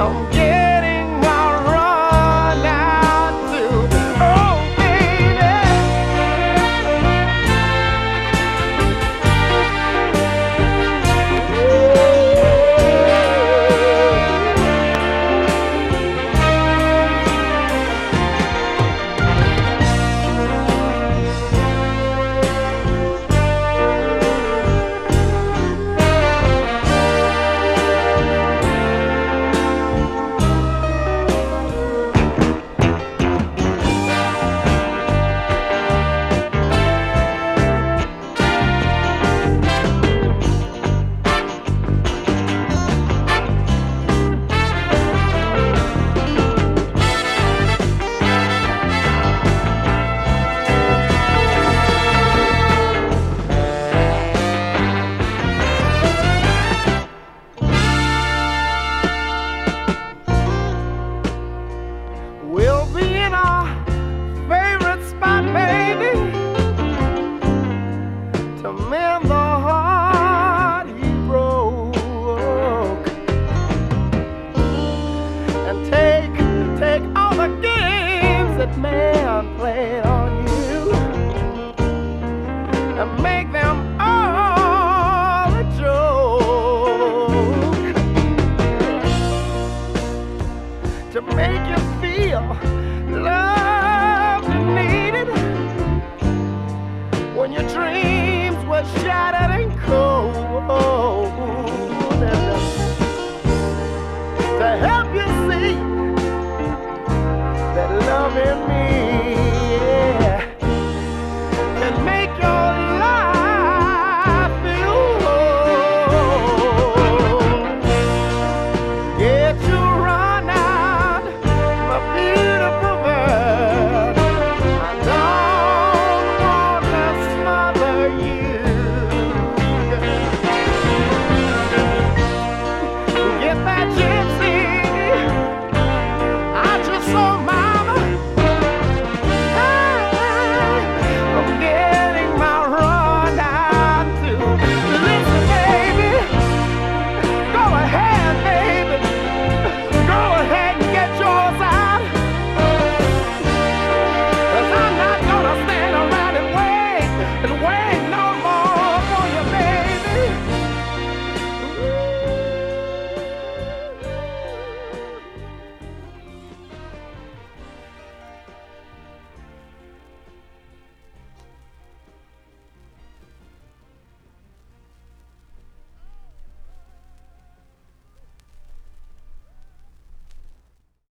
I'm him and the heart he broke. And take, take all the games that man played on you and make them all a joke to make you feel when you dream shattered and cold.